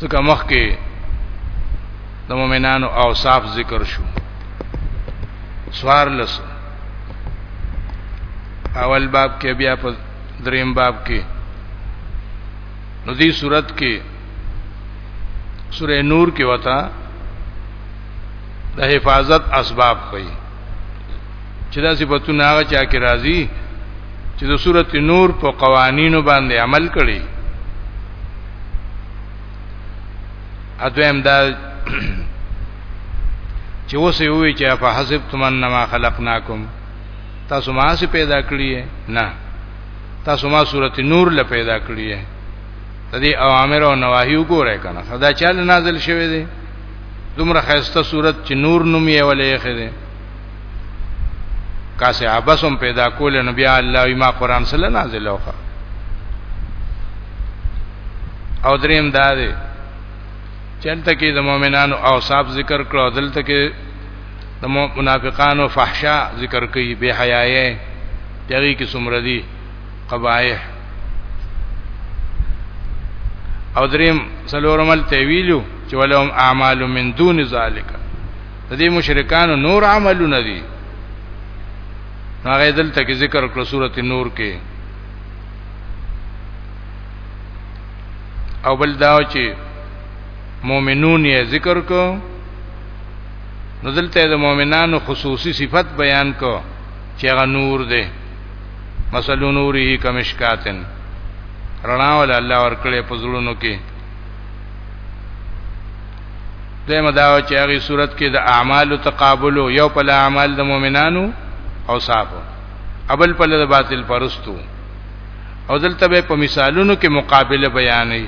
ځکه مخکې د مؤمنانو اوصاف ذکر شو سوار لس اول باب کې بیا په دریم باب کې نو دې صورت کې سورې نور کې وتا د حفاظت اسباب کوي چې دا صفاتونه هغه چا کې راځي چې د سورته نور په قوانینو باندې عمل کړي اځم دا چې اوس یو وی چې په حسب تمن ما خلقناکم تاسو ما سي پیدا کړی نه تاسو ما سورته نور له پیدا کړی ته دې اوامر او نواهی وګورئ کنه خدا چاله نازل شوی دی دومره خیسته صورت چې نور نوم یې ولې خې کاسه عباسم پیدا کول نو بیا الله ما قران سره نازل اوخه او دریم دا دی چلته کې د مؤمنانو اوصاف ذکر کړو دلته کې د منافقانو فحشا ذکر کوي بے حیاي دغه کې څومره دي قبایح او دریم سلورمل تویلو چې ولهم اعمال من دون ذالک د دې مشرکانو نور عملونه دي هغه دلته کې ذکر کړو سورته نور کې او بل دا چې مؤمنون یې ذکر کو نو دلته د مؤمنانو خصوصي صفت بیان کو چې هغه نور دی مثلو نوره کمشکاتن رڼا ول الله ورکړې پزړونو کې دمه دا چې هغه صورت کې د اعمالو تقابل یو په اعمال د مؤمنانو او صافو ابل په د باطل پرستو او دلته به په مثالونو کې مقابله بیانې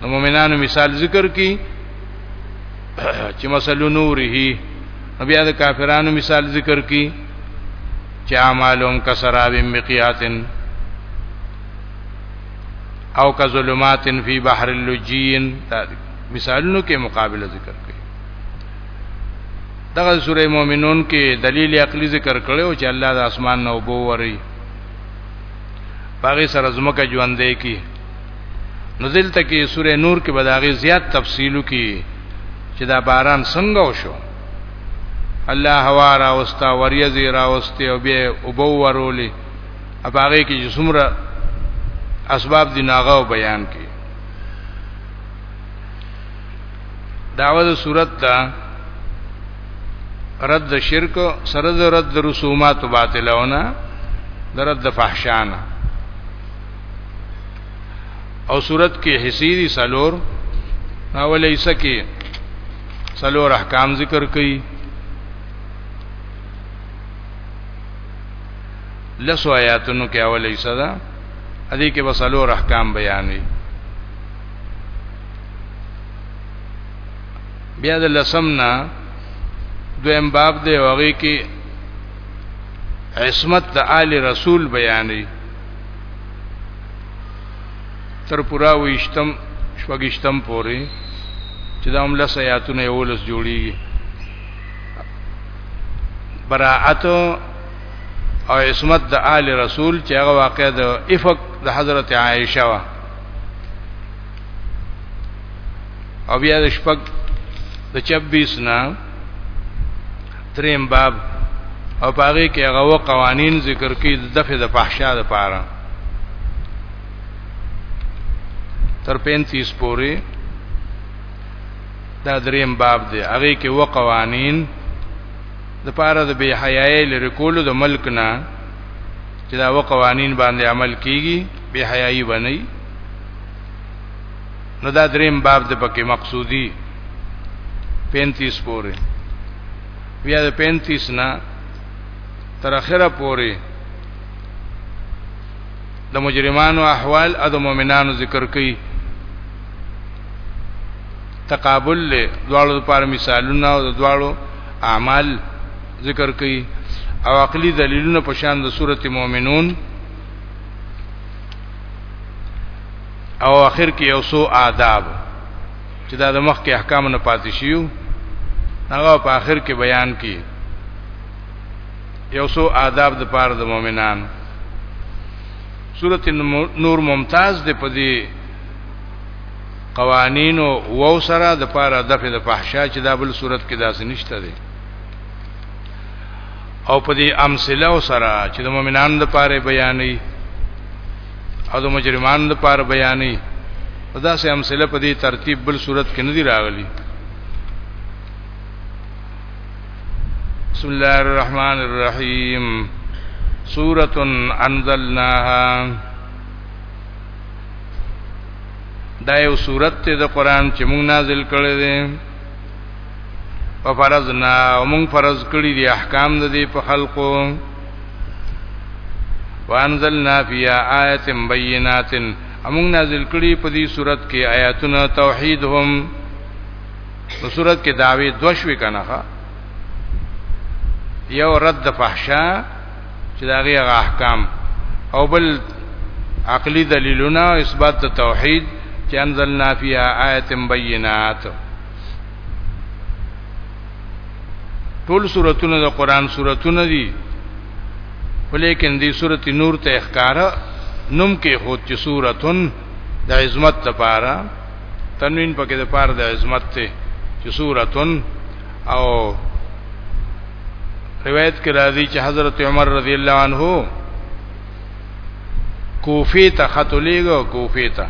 د مؤمنانو مثال ذکر کی چې مثلا نوره بیا د کافرانو مثال ذکر کی چې اعمالهم کسراب مقیاتن او کا ظلمات فی بحر اللجین مثالونو کې مقابله ذکر کړي دغه سوره مؤمنون کې دلیل عقلی ذکر کړو چې الله د اسمان نو بو وری باغې سره زمکه ژوندې کی نزل تکي سوره نور کې بداغي زیات تفصیلو کې چې دا باران څنګه وشو الله هوا را وستا وریځي را وستي او به وبو ورولي په هغه کې چې څومره اسباب دي ناغه بیان کړي داوود صورت دا رد شرک سره د رد رسومات باطلونه د رد فحشانه او صورت کې حسیری سلور اول ایسه کې سلور احکام ذکر کړي لسو آیاتونو کې اول ایسه ده ادي کې بسلو احکام بیانې بیا د لسمنا دویم باب دی وغي کې عصمت د آل رسول بیانې تر پورا وشتم شوګشتم پوري چې دا هم لس آیاتونه یولس جوړیږي براءت او عصمت د آل رسول چې هغه واقع د افق د حضرت عائشه وا او بیا د شپږ د 26 نه تریم باب او پاره کې هغه و قوانین ذکر کې د دفع د فحشا د پاره تر 35 پورې دا دریم باب دی هغه کې و قوانین د پاره د بی حیاي لري کولو د ملک نه چې دا و قوانین باندې عمل کیږي بی حیاي بنئ نو دا دریم باب د پکې مقصودی 35 پورې بیا د 35 نه تر اخره پورې د مجرمانو احوال او د مؤمنانو ذکر کوي تقابل له دواړو لپاره مثالونه او د دواړو اعمال ذکر کړي او عقلي دلیلونه په شان د سورته مؤمنون او اخر کې یو سو آداب چې دا د مخ کې احکام نه پاتې شيو هغه په اخر کې بیان کړي یو سو آداب د پاره د مؤمنانو سورته نور ممتاز ده په دې قوانین او سره د پاره د فد فحشا چې دا بل صورت کې داسې نشته دی او په دې امثله او سره چې د مؤمنانو لپاره بیانې او د مجرمانو لپاره بیانې په داسې امثله په دې ترتیب بل صورت کې نه دی راغلی بسم الله الرحمن الرحیم سورة انزلناها دا یو صورت ته د قران چې موږ نازل کړی دی او فرضنا او موږ فرض کړی دی احکام د دې په خلقو وانزلنا فيها آیات بینات موږ نازل کړی په دې صورت کې آیاتونه توحید هم په صورت کې داوی دوشوي کنه یو رد فحشا چې دا غي احکام او بل عقلی دلیلونه او اثبات د توحید چې انزلنا فیها آیات بینات ټول سوراتونه د قران سوراتونه دي ولیکن دې سورۃ نور ته احکار نوم کې هو چې سوراتن د عظمت لپاره تنوین پکې د پاره د عظمت ته چې سوراتن او روایت کې راځي چې حضرت عمر رضی الله عنه کوفه ته خطلېګو کوفه ته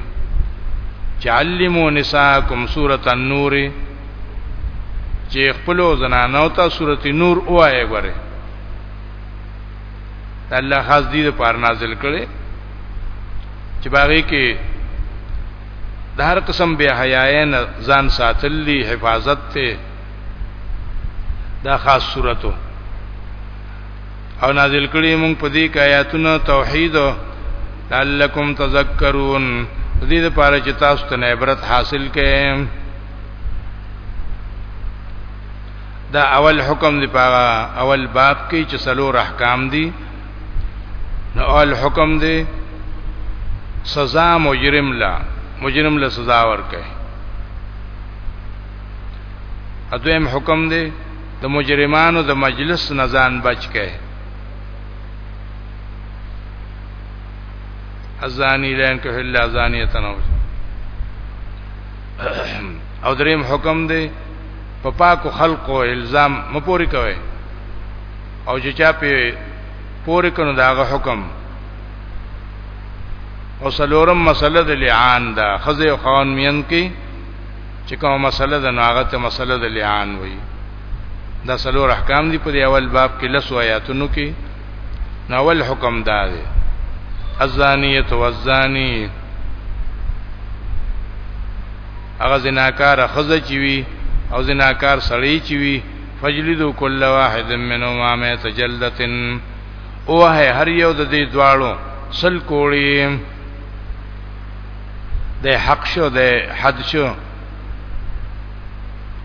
چعلمو نساکم سورۃ النور چې خپل زنانو ته سورۃ نور وایي غره الله خاص دې پر نازل کړي چې باغې کې د هر قسم بے حیاین ځان ساتلی حفاظت ته دا خاص صورتو او نازل کړي مونږ په دې کې آیاتونه توحید لعلکم تذکرون دې لپاره چې تاسو ته عبرت حاصل کړئ دا اول حکم دی پاغه اول باب کې چې سلور احکام دي نو اول حکم دی سزا مجرم لا مجرم له سزا ورکه اځم حکم دی د مجرمانو د مجلس نزان بچ کئ ازانی لین که الا ازانیه نو او دریم حکم دی په پاکو خلقو الزام مپوري کوي او چې چا په پوري کنو داغه حکم او سلورم مسله د لعان دا خزه او خان مین کې چې کومه مسله ده نو هغه ته مسله د لعان وایي دا څلور احکام دي په دی اول باب کې لس آیاتونو کې نو اول حکم دا دی الزانیه والزانی هغه زناکار خزه چی وی او زناکار سړی چی وی فجلدو کل واحد منهما مئه جلدتن اوه هر یو د دې دواړو سل کوړی د حق شو د حد شو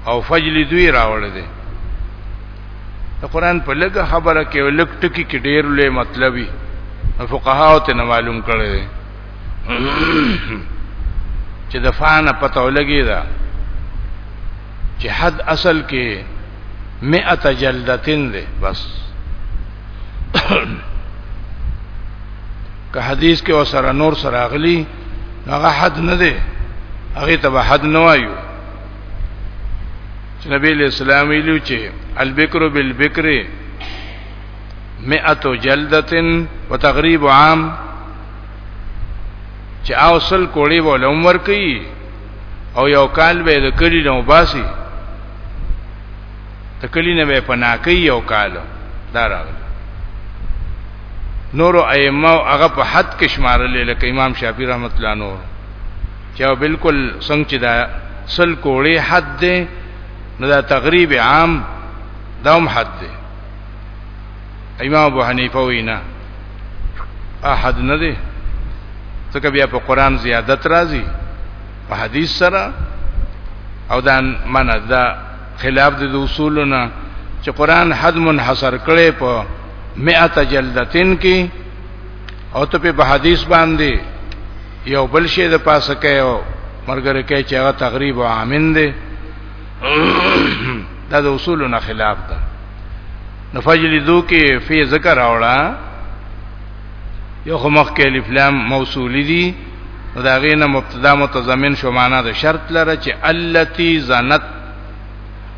او فجل دوی راوړل دي د قران په لګه خبره کې لګ ټکی کې ډیر لوی مطلبي فقهاو ته معلوم کړی دی چې د فانه پته ولګی دا چې حد اصل کې 100 جلدتين ده بس که حدیث کې وسره نور سره اغلی هغه حد نه دی هغه ته به حد نه وایو چې نبی له اسلام ویلو چې البکر بالبکر 100 جلدتن وتغریب عام چې اوصل کوړي ول عمر کوي او یو کال به د کلی نو باسي د کلی نه به پناکي یو کال دا راغلی نور ائمه هغه په حد کې شمارل لکه امام شافعي رحمت الله نور چې بالکل څنګه چې دا سل کوړي حد دی نو دا تقریب عام دا هم حد دی امام ابو حنیفه وینا احد نه دی ځکه بیا په قران زیادت راځي په حدیث سره او دا معنا دا خلاف د اصولنا چې قران حد منحصر کړي په 100 جلدتين کې او ته په حدیث باندې یو بل شی د پاسه کوي مرګره کوي چې هغه تقریبا عامن دی دا د اصولو نه خلاف ده نو فجلدو کې فی ذکر اوړه یو خو مخ کې الف لام موصولی دي نو دا غینه مبتدا متضمن شو معنا د شرط لره چې التی زنت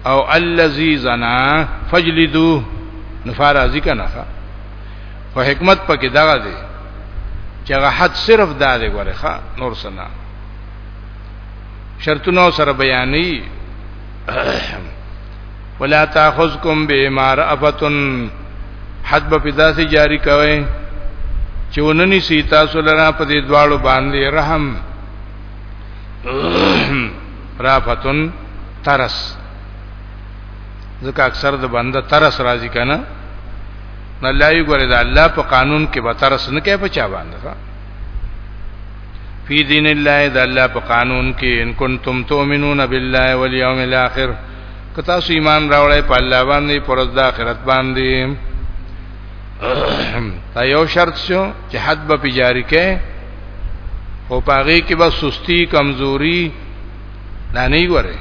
او الذی زنا فجلدو نفار ازی کنه خو حکمت پکې دغه دی چې هغه حد صرف دا دی غره ښا نور سنا شرطونه سره بیانې ولا تاخذکم بما رأفتن حد به پیدا سي جاری کوي چې ونني سي تاسو لرا په دې دواړو باندې رحم رافتن ترس ځکه اکثر د بنده ترس راځي کنه نه لایو ګره دا الله په قانون کې به ترس نه کوي په چا باندې فی دین الله د الله په قانون کې ان کنتم تؤمنون بالله والیوم الاخر که تاسو ایمان راوړی په الله باندې پر د آخرت باندې دا یو شرط شو چې حد به پیجاری کې او پاغي کې بس سستی کمزوري نه نه وره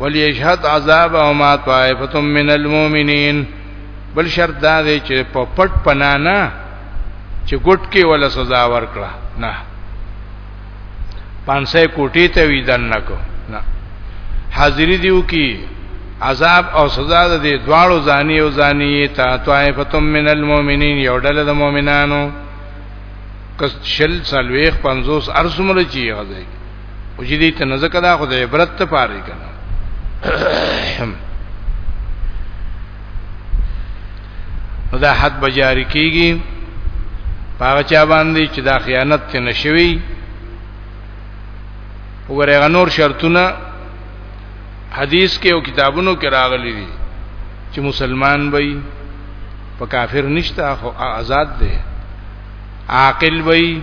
وليشهد عذاب او ما طائفه من المؤمنین بل شرط دا دی چې په پټ پنانا چې ګټ کې ولا سزا ورکړه نه پانسه کوټی ته وی دن نکو نه حاضری دیو کی عذاب او سزا د دې دواړو ځاني او ځاني ته طائفه من المؤمنین یو ډله د مؤمنانو کس شل سلويخ 50 ارسمره چی غځي او چې دې ته نزدک دا خو د عبرت ته پاره کنه نو دا حد بجاری کیږي پاغه چا باندې چې دا خیانت ته نشوي وګوره غنور شرطونه حدیث کې او کتابونو کې راغلي دي چې مسلمان وي په کافر نشته خو آزاد دی عاقل وي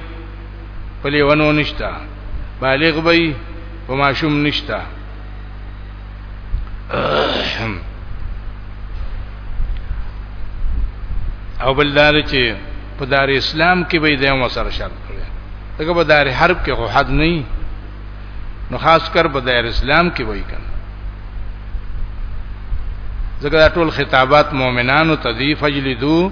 په لیونو نشته بالغ به په ماشوم نشته او بلدار چې په دار اسلام کې به د عمر سره شرط کړي دغه په دار حرب کې خو حد نه نو خاص کر په دار اسلام کې وای کنه ځکه ټول خطابات مؤمنانو تضیف اجلدو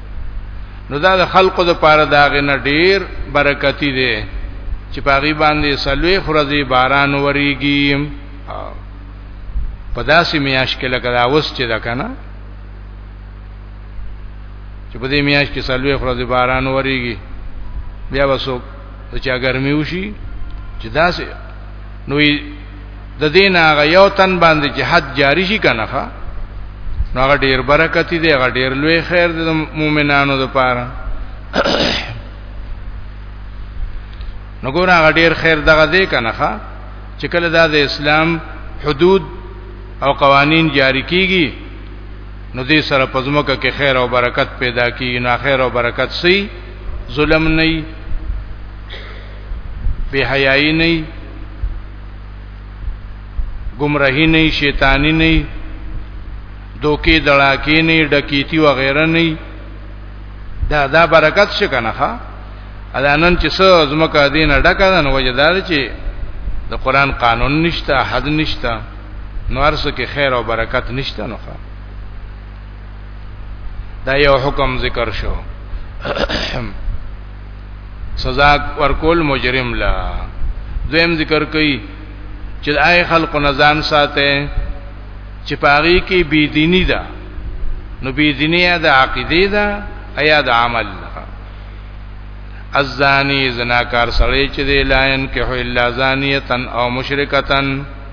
نو دا د خلقو د پاره دا غنه ډیر برکتی دی چې پاغي باندې سلوي خرزي باران وریږي په داسې میاش کې لکه دا اوس چې دا کنه چې په دې میاش کې سلوي خرزي باران وریږي بیا وسو چې ګرمي وشي چې داسې نو د دین هغه یو تن باندې چې حد جاری شي کنه ښا نو هغه ډیر برکت دی هغه ډیر لوی خیر دی د مؤمنانو لپاره نو ګور هغه ډیر خیر دغه دی کنه ښا چې کله دا د اسلام حدود او قوانین جاری کیږي نو دې سره پزموکه کې خیر او برکت پیدا کیږي نو خیر او برکت سي ظلم نه به حیاي نه گمراهی نه شیطانی نه دوکې دړاکې نه ډکیتی و غیره نه دا دا برکت څه کنه ښا ادا نن چې څو زمکه دینه ډکه ده نو وجدار چې د قران قانون نشته حد نشته نو ارسه کې خیر او برکت نشته نو ښا دا یو حکم ذکر شو سزا ورکول مجرم لا دویم ذکر کوي چې آی خلق نزان ساته چې پاغي کې بی دینی ده نو بی دینی ده عقیده ده ایا د عمل ده الزانی زناکار سړی چې دی لاین که الا زانیتن او مشرکتن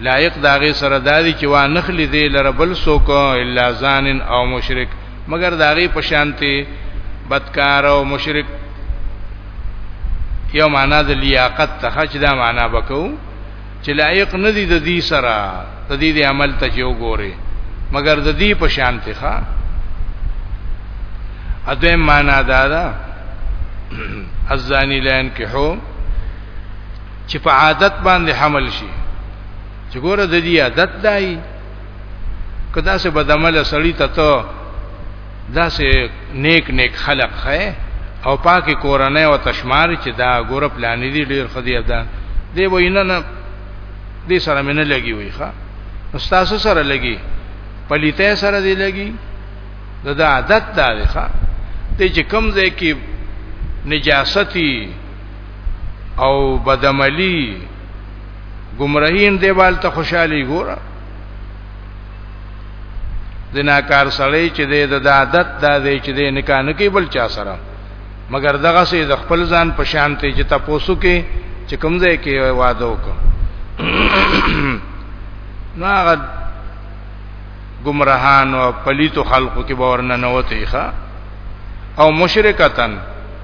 لایق داغه سره دادی چې وا نخلی دی لره بل سوک الا زان او مشرک مگر داغه پشانتی بدکار او مشرک یو معنا د لیاقت ته چې دا معنا بکو چې لایق نه دی د دې سره د دې د عمل ته یو ګوره مگر د دې په شان ته ښا اته معنا دا ده ازانی لین کې هو چې په عادت باندې حمل شي چې ګوره د دې عادت دی کدا سه بدعمل سړی ته ته دا سه نیک نیک خلق خې او پاکي کورنۍ او تشمار چې دا ګوره پلان دي ډیر خدي ده دی وینا نه دې سره مینه لګي وي ښا استاد سره لګي پلیته سره دی لګي دا, دا عادت دا دی ښا ته چې کم ځای کې نجاستی او بدعملی گمراهین دیوال ته خوشحالي ګوره د ناکار سړی چې د عادت دا دی چې د نکاح نه کوي بل چا سره مګر دغه سي د خپل ځان په شان ته چې تاسو کې چې کوم ځای کې واده وکړ نو هغه گمراهان او پلیتو خلقو کې باور نه نوته ښه او مشرکتن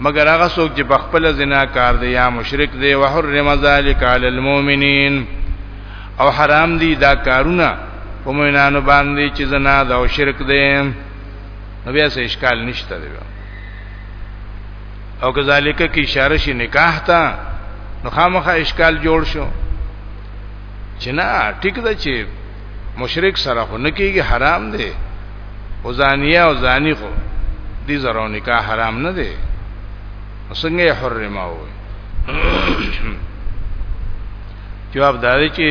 مگر هغه څوک چې په خپل زنا کار دی یا مشرک دی وحرم ذلک علی المؤمنین او حرام دي دا کارونه په مؤمنانو باندې چې زنا دا او شرک دی نو بیا څه اشکال نشته دی او کذالک کی اشاره شي نکاح ته نو خامخا اشکال جوړ شو چې نه ټیک ده چې مشرک سره خو نکیږي حرام دی او زانیه او زانی خو دې زرو نکاح حرام نه دی څنګه یې حرمه وي جواب دا دی چې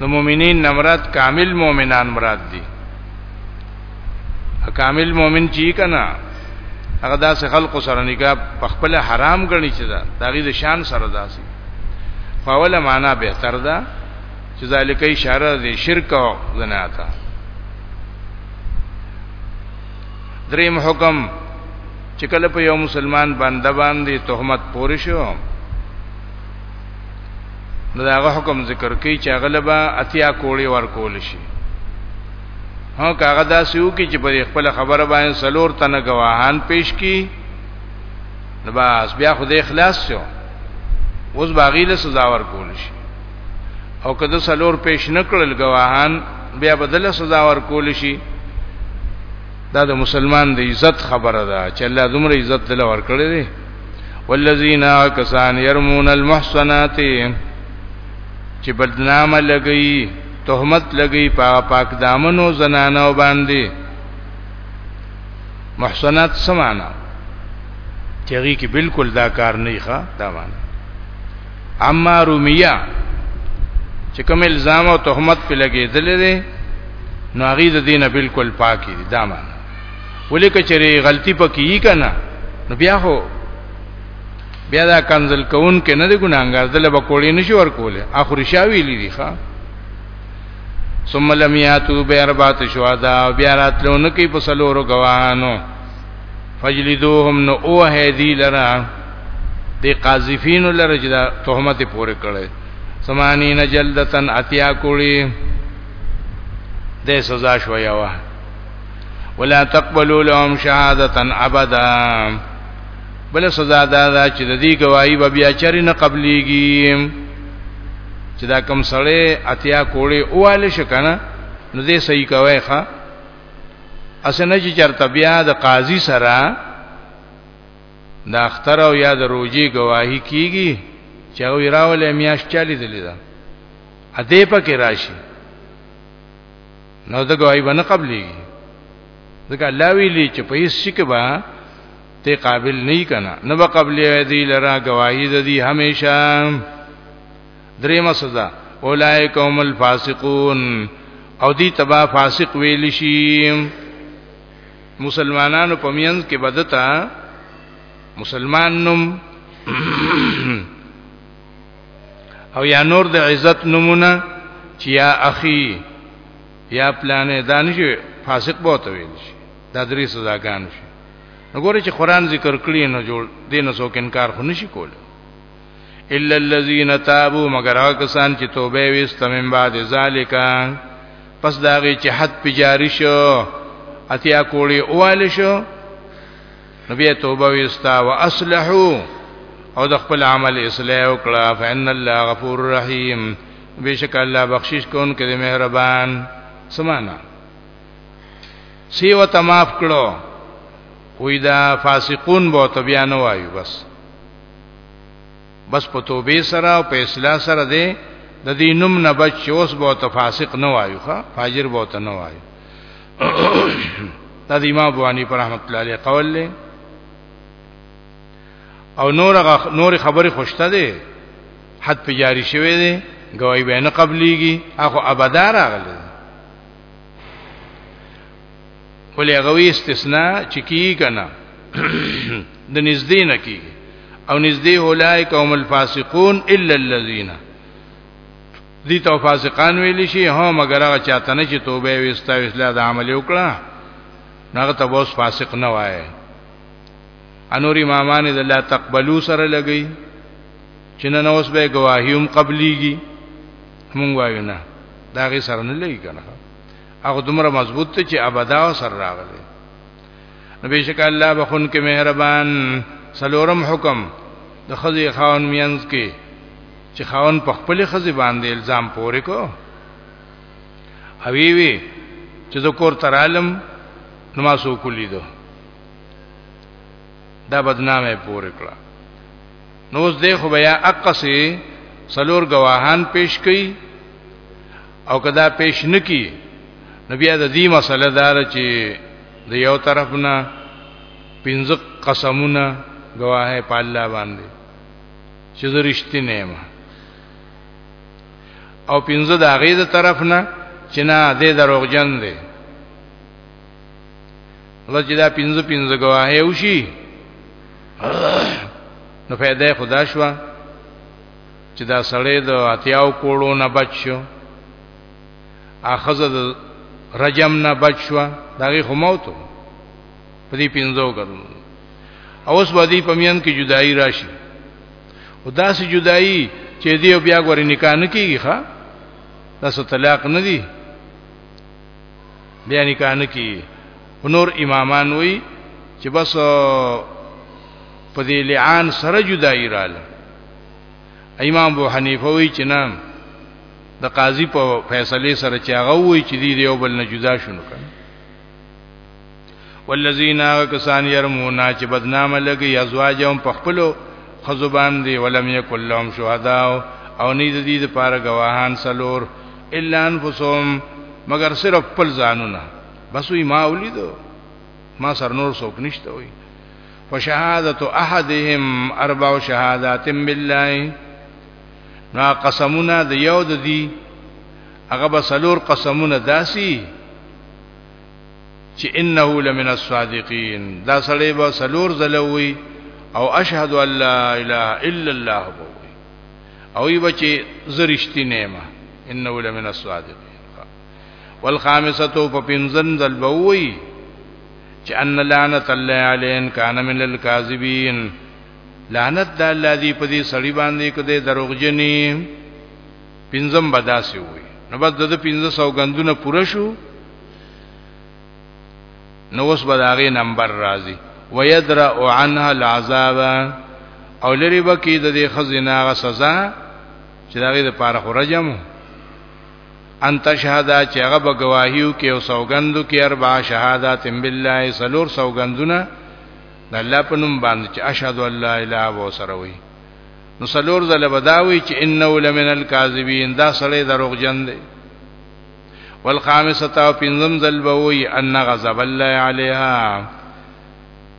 د مؤمنین نمرات کامل مؤمنان مراد دي کامل مؤمن چی کنا هغه داسې خلق سره نکاح په خپل حرام ګڼي چې دا دغه د شان سره داسي فاوله معنا به تر ده چې ذالک اشاره دې شرک او زنا ته دریم حکم چې کله په یو مسلمان بنده باندې تهمت پورې شو نو داغه حکم ذکر کوي چې غلبا اتیا کوړی ورکول شي هو کاغه دا سيو کې چې په خپل خبره باندې سلور تنه گواهان پیش کی نو بس بیا خو د اخلاص شو اوس باغی له سزا ورکول شي او کده سلور پیش نکړل گواهان بیا بدل سزا ورکول شي دا د مسلمان د عزت خبره ده چې الله دومره عزت دل ورکړي دي والذین کسان يرمون المحصنات چې بدنامه لګي تهمت لګي په پاک دامنو زنانو باندې محصنات سمانا چېږي کې بالکل دا کار نه ښه دا معنی اما رومیا چې کوم الزام او تهمت په لګېدل دي نو هغه د دینه بالکل پاکي دي دا معنی ولې کچري غلطي پکې یې کنه نو بیا هو بیا دا کنزل کون کې نه دی ګناګار دله بکوړې نشي ورکوله اخر شاوی لیدي ښا ثم لم یاتو بیا اربات شهدا بیا راتلون کې په سلورو گواهانو فجلدوهم نو اوه دی لرا دی قاذفین لره چې دا تهمت پورې کړي سمانی نجلدتن اتیا کوړي د سزا شویا وا ولا تقبلوا لهم شهادتا ابدا بل سزا دا دا چې د دې گواہی به بیا چری نه قبليږي چې دا کم سړی اتیا کوړي اواله شکنه نو دې صحیح کوي ښا اسنه چې چرته بیا د قاضي سره د اختر او یا د روزي گواہی کیږي چې او راولې میاش چالي دلی دا ا دې پکې راشي نو د گواہی باندې قبليږي ځکه الله ویلي چې په هیڅ شي کې با ته قابل نه کنا نه به قبلې دی لرا گواہی د دې همیشه دریم سزا اولائک هم الفاسقون او دی تبا فاسق ویل شي مسلمانانو په مینځ کې بدتا مسلمان نوم او یا نور د عزت نمونه چې یا اخی یا پلانې دانش فاسق بہت ویل شي دا درې سزاګان شي نو ګوره چې قران ذکر کړی نو جوړ دین سو انکار خو نشي کول الا الذين تابوا مگر هغه کسان چې توبه وست من بعد ذالک پس داغه چې حد په جاری شو اتیا کوړي اواله شو نو بیا توبه وستا او اصلحو او د خپل عمل اصلاح وکړه فإن الله غفور رحیم بشک الله بخشش کون کې مهربان سمانا سیو تماف کړو وې دا فاسقون بو ته بیا نه وایو بس بس په توبې سره او په اصلاح سره دی د دې نوم نه بچ چې اوس به ته فاسق نه وایو ښا فاجر به ته نه وایو دا د امام ابو حنیفه رحمت الله علیه قول له او نور نور خبره خوشته ده حد په جاری شوی دی گواہی به نه قبليږي هغه ابدا راغله ولې هغه وی استثناء چې کیږي کنه د نږدې نه کیږي او نږدې اولایک هم الفاسقون الا الذين دي تو فاسقان ویل شي ها مگر هغه چاته نه چې توبه وستا وسلا د عمل وکړه هغه ته بوس فاسق نه وایي انوري مامان د لا تقبلو سره لګي چې نن اوس به گواهیوم قبليږي مونږ وایو نه دا غي سره نه لګي کنه هغه دومره مضبوط ته چې ابدا سر راغلی نو بشک الله بخون کې مهربان سلورم حکم د خزي خاون مینز کې چې خاون په خپل خزي باندې الزام پورې کو اوی وی چې د کور ترالم نو ما سو کولی دو دا بدنامه پورې کړه نو اوس دې خو بیا اقصی سلور گواهان پیش کړي او کدا پیش نکی نو بیا د دې مسله دار چې د یو طرف نه پنځه قسمونه گواهه په الله باندې چې درشتي نه ما او پنځه د هغه د طرف نه چې نه دې دروغجن دي الله چې دا پنځه پنځه گواهه وشي نو فائدہ خدا شوه چې دا سړی د اتیاو کوړو نه بچ شو اخزه د رجم نه بچ شو دغه خو موتو په دې پینځو کړو او اوس باندې په میان کې جدائی راشي او داسې جدائی چې دې بیا غوري نکاح نه کیږي ښا تاسو طلاق نه دی بیا نکاح نه کیږي نور امامان وی چې بس په دې لعان سره جدائی رااله امام ابو حنیفه وی چې نه د قاضي په فیصله سره چې هغه وی چې دی یو بل نه جدا شونه کړ والذین کسان یرمونا چې بدنامه لګي ازواجهم په خپلو خزو باندې ولم یکل لهم شهدا او نه د دې لپاره گواهان سلور الا انفسهم مگر صرف خپل ځانونه بس وی ما ولیدو ما سر نور څوک نشته وی فشهادت احدهم اربع شهادات بالله نا قسمونه د یو د دی هغه به سلور قسمونه داسي چې انه لمن الصادقین دا سړی به سلور زلوي او اشهد ان لا اله الا الله بوي او ای بچي زرشتي نیمه انه لمن الصادقین والخامسه په پنځن زلبوي چې ان لعنت الله علیه کان من الکاذبین لعنت د الله دی په دې سړی باندې کده دروغجنی پنځم بداسي وي نو بس د 1500 غندونه پوره شو نو اوس بداغه نمبر راځي ويدرا عنها العذاب او لري بکی د دې خزینه غ سزا چې داغه د پاره خرجمو ان تشهدا چې هغه به گواهیو کې او سوګندو کې اربع شهادات بالله سلور سوګندونه د الله په نوم باندې چې اشهد ان لا اله و سره وي نو سلور زله بداوي چې انه لمن الكاذبین دا سړی دروغجن دی والخامسه او پنځم زل به وي ان غضب الله علیها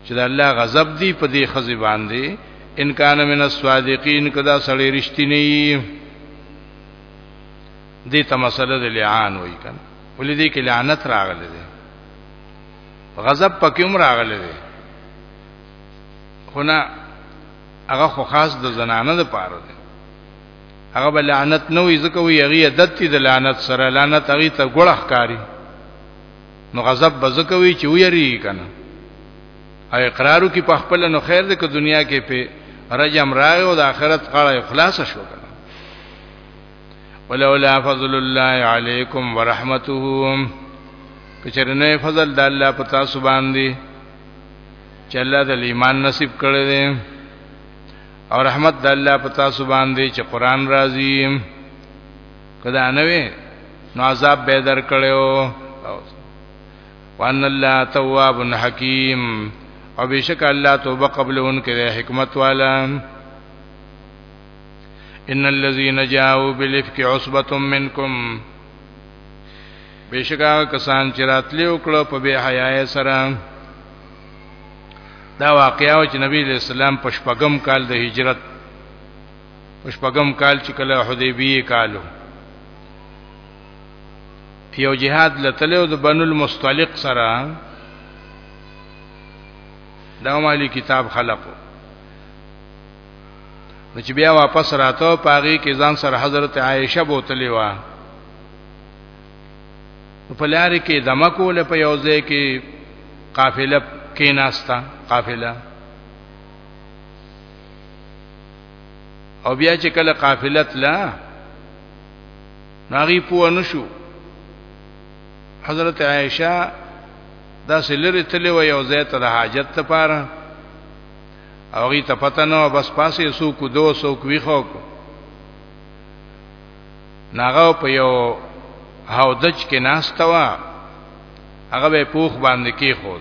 چې د الله غضب دی په دې خزي باندې ان کان من الصادقین کدا سړی رښتینی دې ته مسله د لعان وای کنه ولې دې کې لعنت راغله ده غضب پکې هم راغله ده خو نه هغه خو خاص د زنانه د پاره ده هغه بل لعنت نه وي ځکه وي هغه عادت دي د لعنت سره لعنت هغه ته ګړه ښکاری نو غضب بزکوي چې ویری کنه او اقرارو کې په خپل نو خیر دې که دنیا کې په رجم راغی او د آخرت قړه خلاص شو کنه ولولا فضل الله علیکم ورحمته کچرنه فضل د الله په تاسو باندې چې الله د ایمان نصیب کړی دی او رحمت د الله په تاسو باندې چې قران راځي کدا نه وي نو عذاب به در کړو وان الله تواب حکیم او بشک الله توبه قبل ان کې حکمت والا ان الذين جاءوا بالافك عصبه منكم بشکا کسان چې راتلی وکړو په بے حیاي سره دا واقعیا چې نبی اسلام په شپږم کال د هجرت په شپږم کال چې کله حدیبیه کالو یو جهاد لتلو د بنو المستلق سره دا مالی کتاب خلقو نو چې بیا واپس راته پاغي کې ځان سره حضرت عائشه بوتلې و په لارې کې دمکو له په یو ځای کې قافله کې ناستا قافله او بیا چې کله قافلت لا ناغي پوه نشو حضرت عائشه دا سلری تلې و یو ځای ته د حاجت لپاره او غي ته پته نه بس پاسې سو کو دو سو کو ویخو کو ناغه په یو هاودج کې ناستوا هغه به پوخ باندې کې خو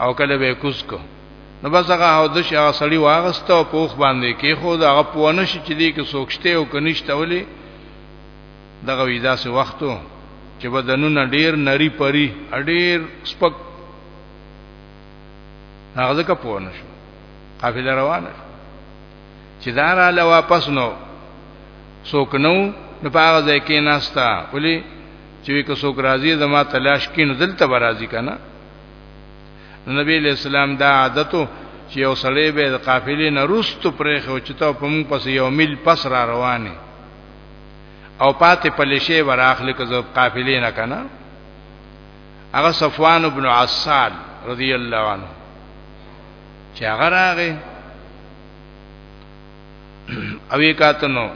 او کله به کوس کو نو بس هغه او د شغه سړی واغسته او پوخ باندې کې خو دا هغه پونه شي چې دې کې سوکشته او کنيشته ولي دغه ویدا سه وختو چې بدنونه ډیر نری پری ډیر سپک هغه ځکه پونه شو قافله روانه چې دا را ل واپس نو سوک نو نو په هغه ځای کې ناستا ولي چې که سوک راضي زما تلاش کین دلته برازي کنه نبی علیہ السلام دا عادتو چې یو سړی به د قافلې نه روستو پرې خو چې ته په موږ پس یو میل پس را روانه او پاتې پلیشې وراخلې که زه قافلې نه کنه هغه صفوان ابن عسال رضی الله عنه چې هغه راغی او یې کاتنو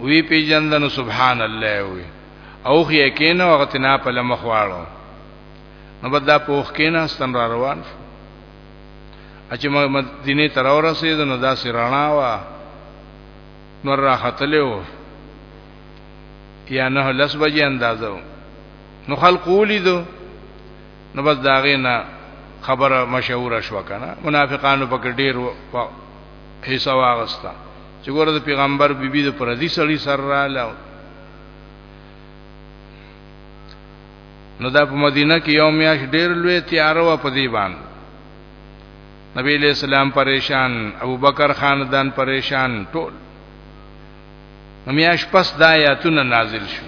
وی پیجندنو سبحان الله وی او خی کینو غتنا په لمخ واړو نو بدا پوخ کینا ستن را روان شو اچې مدینه تر اورسید نو دا سرانا وا نور را خطلو یا نه لس بجې اندازو نو خلق ولیدو نو بس داغه نه خبره مشهور شو کنه منافقانو پکې ډیر حصہ واغستا چې ګوره د پیغمبر بیبي د پردي سړي سره رااله نو دا په مدینه کې یو میاش ډیر لوی تیار و په دی باندې نبی علیہ السلام پریشان ابو بکر خاندان پریشان ټول میاش پس دا آیاتونه نازل شو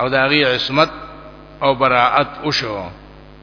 او دا غي عصمت او براءت وشو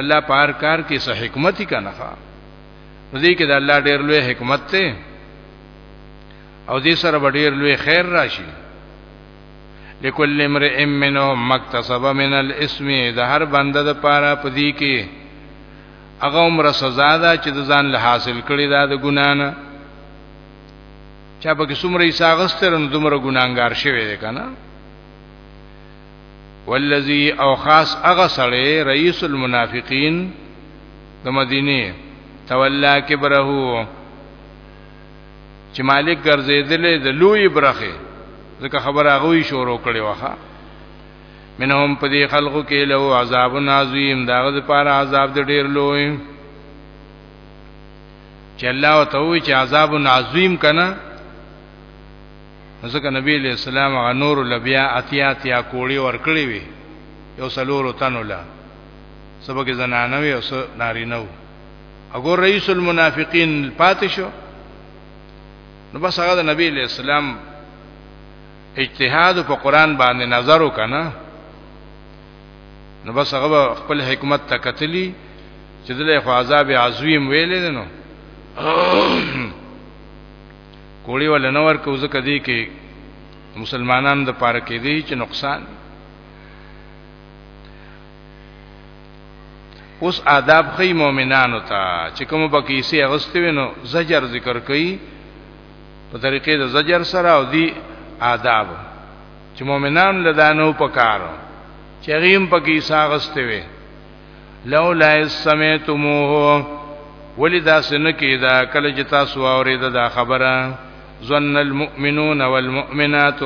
الله په هر کار کې څه حکمت کنه ښا دې کې د الله ډېر لوی حکمت ته او دې سره ډېر لوی خیر راشي لکل امرئ منو مکتسب من الاسم د هر بنده د پاره پدی کې هغه عمر سزا ده چې د ځان له حاصل کړي دا د ګنا نه چا په کې څومره یې ساغستر نو دومره ګناګار شوی دی کنه والذي او خاص هغه سړی رئیس المنافقین د مدینه تولا کبره چې مالک ګرځیدلې د لوی برخه ځکه خبره غوي شروع کړي وخه منهم په دې خلقو کې له عذاب عظیم داغه لپاره عذاب د ډیر لوی چې الله او ته وی چې عذاب عظیم کنه نو ځکه نبی علیہ السلام هغه نور لبیا اتیا اتیا کوړی ورکړی وی یو سلورو تنو لا سبق زنانه وی او س نارینه وو اګور رئیس المنافقین پاتې شو نو بس هغه د نبی علیہ السلام اجتهاد په قران باندې نظر وکنه نو بس هغه خپل حکمت تکتلی چې دله خو عذاب عظیم ویلې نو کوړی ول نه ورکو ځکه دی کې مسلمانانو د پاره کې دی چې نقصان اوس آداب خی مؤمنانو ته چې کوم بکی سي اغستې وینو زجر ذکر کوي په طریقې د زجر سره او دی آداب چې مؤمنان لدانو پکارو چې غیم پکې ساغستې وي لولا سمعتموه ولی دا سن کیدا کله چې تاسو اورید دا خبره ظن المؤمنون والمؤمنات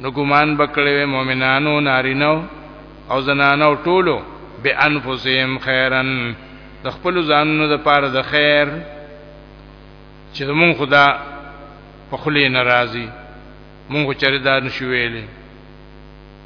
نو ګمان بکړې مؤمنانو نارینو او زنانو ټولو به انفسهم خیرن د خپل ځانونو د پاره د خیر چې مون خدا په خلی ناراضي مونږ چرې دا نشو ویلې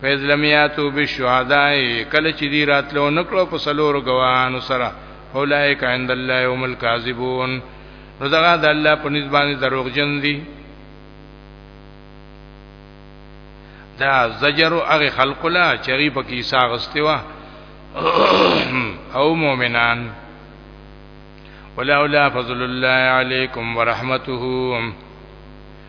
فیض لمیاتو بشهدای کله چې دی راتلو نکړو په سلور غوانو سره اولائک عند الله هم الكاذبون نو دغه د الله په نسبانه دروغجن دي دا زجر هغه خلق لا چری په کیسه غستې وا او مؤمنان ولولا فضل الله علیکم ورحمته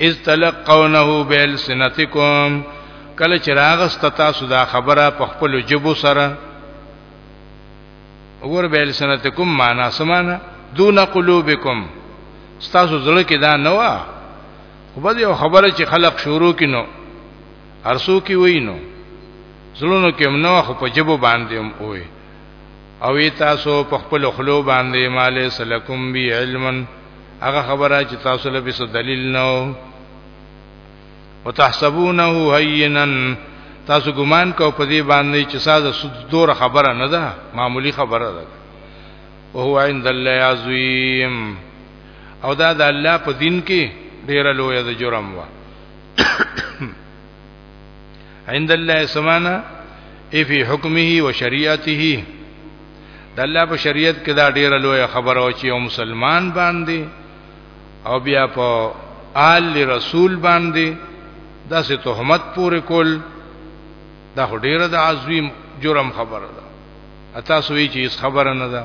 اذ تلقونه بالسنتکم کله چې راغست تاسو دا خبره په خپل جبو سره وګور بالسنتکم معنا سمانا دون قلوبکم تاسو زړه کې دا نه وا خو به یو خبره چې خلق شروع کینو ارسو کې وینو زلونو کې هم نو خو په جبو باندې هم وې او ای تاسو په خپل خلو باندې مالې سلکم بی علمن هغه خبره چې تاسو له بيسو دلیل نه وتحسبونه هینا تاسو ګمان کو په دې باندې چې ساده سود دور خبره نه ده معمولی خبره ده او هو عند الله عظیم او دا د الله په دین کې ډیر لوی د جرم و عند الله سمانا ای فی حکمه و شریعته د الله په شریعت کې دا ډیره لوی خبره و چې یو مسلمان باندې او بیا په آل رسول باندې دا سه تهمت پورې کول دا ډیره د عظیم جرم خبره ده اته سوې چې خبره نه ده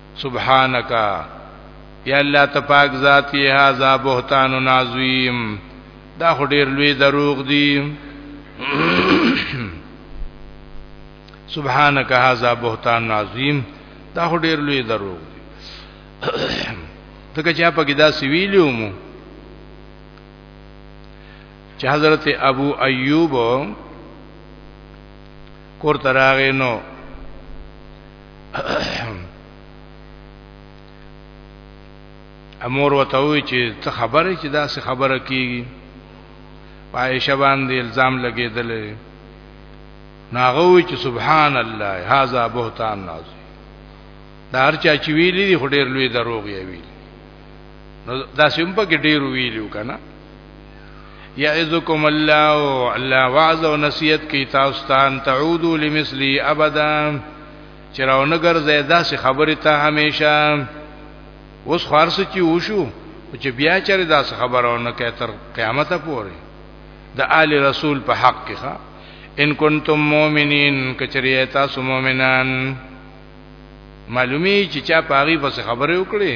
سبحانك یا الله تپاک ذات یې هاذا بهتان عظیم دا خو ډیر لوی دروغ دی سبحانك هاذا بهتان عظیم دا خو ډیر لوی دروغ دی دغه چا په کې دا سویلو مو چې حضرت ابو ایوب کور تراغې نو امور وته وی چې څه خبره چې دا څه خبره کیږي عائشه باندې الزام لګیدلې ناغوی چې سبحان الله هاذا بهتان نازل دا هر چا چې ویلي دی خډیر لوی دروغ یې ویلي نو دا سیم په کې ډیر ویلو کنه یعذکم الله الله وعظ او نصیحت کی تاسو ته تعودو لمثلی ابدا چرونه ګرځي داسې خبره ته همیشه اوس خارس چې وشو چې بیا چر داسې خبرونه کوي تر قیامت پورې د آل رسول په حق کې ښا ان کنتم مؤمنین کچری تاسو مؤمنان معلومی چې چا پاغي بس خبره وکړي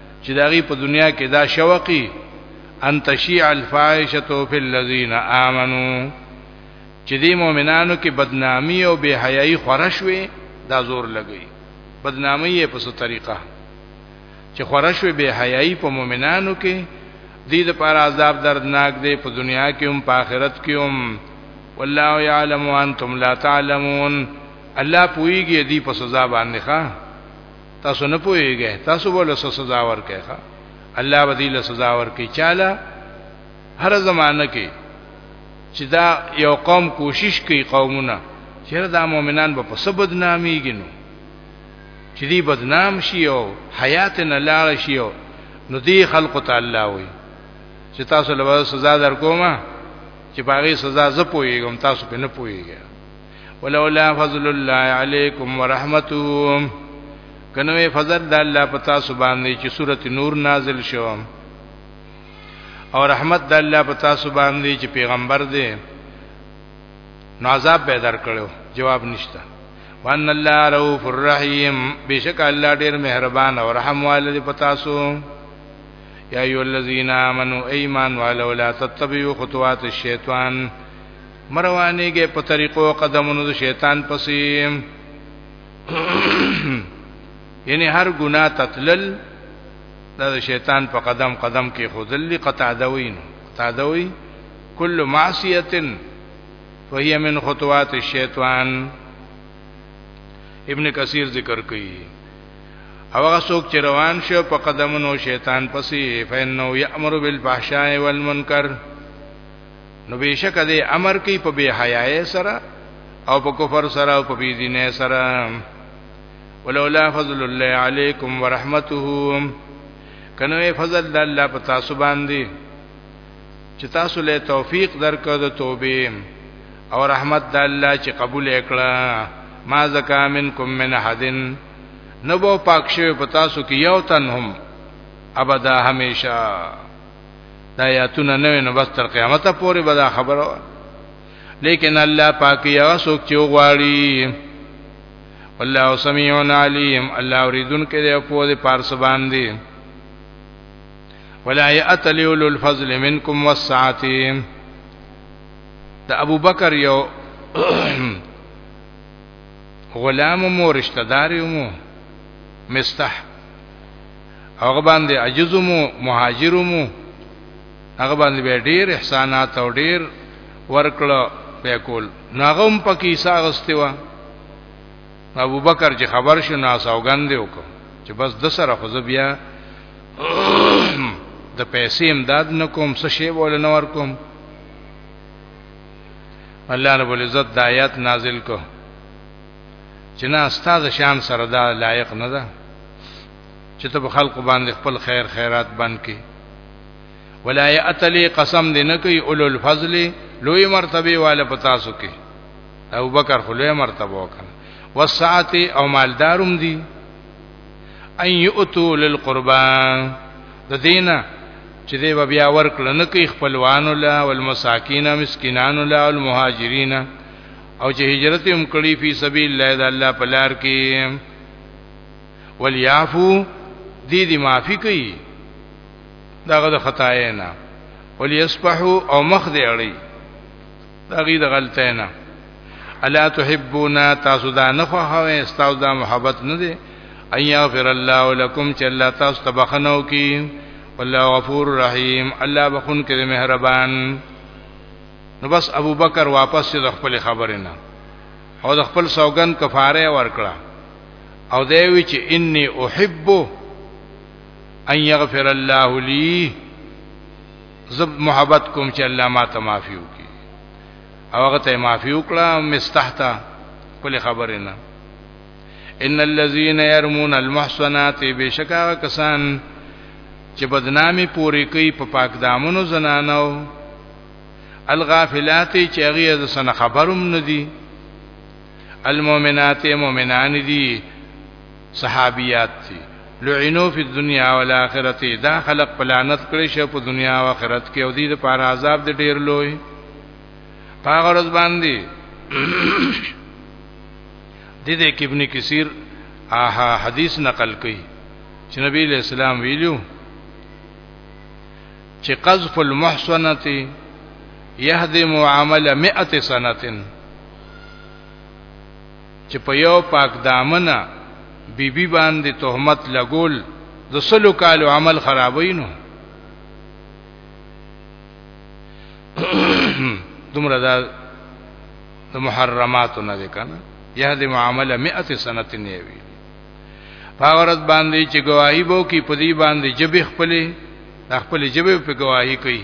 چې داغي په دنیا کې دا شوقي ان تشیع الفاحشه فی الذین آمنو چې دی مؤمنانو کې بدنامی او بے حیايي خورشوي دا زور لګي بدنامی یې په څه طریقه چې خورشوي بے حیايي په مؤمنانو کې دې د پر عذاب دردناک دی په دنیا کې هم په آخرت کې هم والله یعلم وانتم لا تعلمون الله پویږي دې په سزا باندې ښا تاسو نه پوهیږئ تاسو ول سزا ورکړئ الله بدی له سزا ورکړي چاله هر زمانہ کې چې دا یو قوم کوشش کوي قومونه چې دا مؤمنان به په سبد ناميږي نو چې دی بدنام شي او حیات نه لاړ شي او نو دی خلق تعالی وي چې تاسو له سزا درکوما چې باغې سزا زه پويګم تاسو په نه پويګم ولولا فضل الله علیکم ورحمته کنوې فضل د الله پتا سبحان دی چې سورۃ نور نازل شو او رحمت د الله پتا سبحان دی چې پیغمبر دی نو عذاب به در کړو جواب نشته وان الله رؤوف الرحیم بشک الله ډیر مهربان او رحم والد پتا سو یا ایو الذین آمنو ایمان ولولا تتبعوا خطوات الشیطان مروانیږي په طریقو قدمونو د شیطان پسې یعنی هر ګناه تتلل دا د شیطان په قدم قدم کې خودلی قطع دوین قطع دوی کل معصیه فهي من خطوات الشیطان ابن کثیر ذکر کوي او هغه څوک چې روان شو په قدمونو شیطان پسې فینو یامر بالفحشاء والمنکر نو بشک دې امر کوي په بے حیاي سره او په کفر سره او په بی دینه سره ولولا فضل الله علیکم ورحمته کنه فضل الله په تاسو باندې چې تاسو له توفیق درکړه د توبې او رحمت د الله چې قبول کړه ما زکا منکم من حدن نبو پاک شوی پتاسو کی یو تن هم ابدا همیشه دا آیاتونه نه نو بس تر قیامت پورې به دا خبره لیکن الله پاک یو څوک چې غواړي والله سميع عليم الله اوریدون کې دی په دې پارس باندې ولا يأتلي اولو الفضل منكم والسعه د ابو بکر یو غلام مو رشتہ دار یو مو مستح هغه باندې عجزمو مهاجرمو هغه باندې به ډیر احسانات او ډیر ورکړه به کول ناغم پکې ساغستی و ابو بکر چې خبر شو ناس او غندې وکړ چې بس د سره خو بیا د پیسې امداد نکوم څه شی ول نه ورکوم الله رب العزت د آیات نازل کو چې نه استاد شان سره دا لایق نه ده چې ته په خلق باندې خپل خیر خیرات بند کې ولا یاتلی قسم دې نه کوي اولو الفضل لوی مرتبه والا پتا سو کې ابو بکر خو لوی مرتبه وکړه والساعت او مالدارم دي ان یؤتو للقربان د دینه چې دی بیا ورکړه نه کوي خپلوانو لا والمساکین مسکینانو لا والمهاجرین او چې هجرت هم کړی په سبیل الله د الله په لار کې وليعفو دي دي معافي کوي داغه د خطای نه وليصبحو او مخ دي اړي داغه د غلطه نه الا تحبونا تاسو دا نه خوښوي تاسو دا محبت نه دي ان يغفر الله لكم چې الله تاسو ته بخنو کی والله غفور رحیم الله بخون کې مهربان نو بس ابو بکر واپس د خپل خبرې نه او د خپل سوګن کفاره ورکړه او دی وی چې انی احب ان یغفر الله لی زب محبت کوم چې الله ما ته معافي وکي او هغه ته معافي وکړه مستحتا کله خبره نه ان الذين يرمون المحصنات بشکا کسان چې بدنامي پوری کوي په پاک دامنو زنانو الغافلات چې هغه د سن خبروم ندي المؤمنات مؤمنان دي صحابيات دي لعنو فی الدنیا والآخرت دا خلق پلانت کړی شه په دنیا او آخرت کې او دې د پاره عذاب دې ډیر لوی پاغه روز باندې دې دې کې ابن کثیر آها حدیث نقل کړي چې نبی له اسلام ویلو چې قذف المحصنه يهدم عمل 100 سنه چې په یو پاک دامنه بیبي بی باندې تهمت لګول د سلو کالو عمل خرابوي نو دومره دا د محرماتو نه کنه یهد معامله 100 سنه نیوي پاورت باندې چې گواہی بو کی پدی باندې جبې خپلې خپلې جبې په گواہی کوي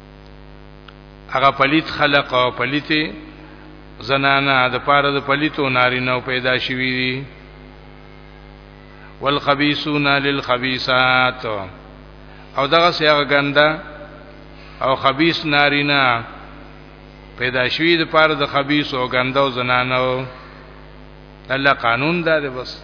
هغه پلیت خلق او پلیت زنانا د پاره د پلیتو نارینه پیدا شوی دي والخبيثون للخبيثات او دغه سیغ ګنده او خبيث نارینه پیدا شوی د پاره د خبيث او ګنده او زنانو الله قانون دا دی بس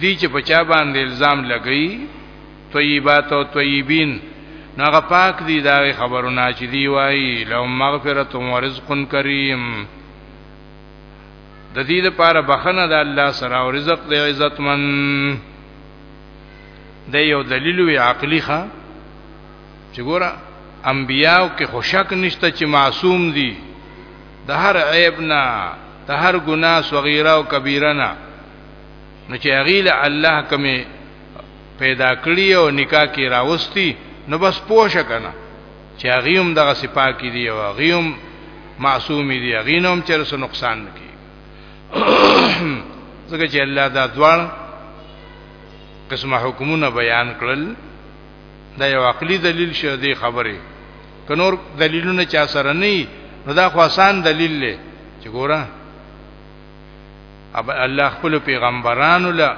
دی چې په چا باندې الزام لګئی طیبات او طیبین نغه پاک دی دا خبرونه چې دی وایي لو مغفرت و رزق کریم د دې لپاره بخنه د الله سره او رزق د عزتمن د یو دلیل وی عقلی ښه چې ګوره انبیاو کې خوشک نشته چې معصوم دي د هر عیب نه د هر ګناه صغیره او کبیره نه نو چې هغه له الله کمه پیدا کړی او نکاح کې راوستي نو بس پوښه کنه چې هغه هم دغه صفه کې دی او هغه هم معصوم دی هغه نوم چرس نقصان نکي ځکه چې الله دا ځوان قسمه حکمونه بیان کړل دا یو عقلی دلیل شه دی خبره کنور دلیلونه چا سره نه نو دا خو آسان دلیل دی چې ګوره اب الله خپل پیغمبرانو له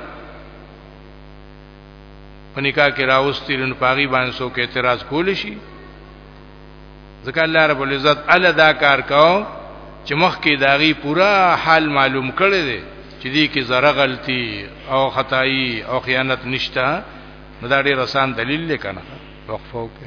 په نکاح کې راوستي نو پاغي باندې څوک اعتراض کول شي ځکه الله رب العزت ال دا کار کاو چې مخکې داغي پورا حال معلوم کړي دي چې دې کې زره غلطي او خدای او خیانت نشته نو دا ډېر آسان دلیل دی کنه وقفو کې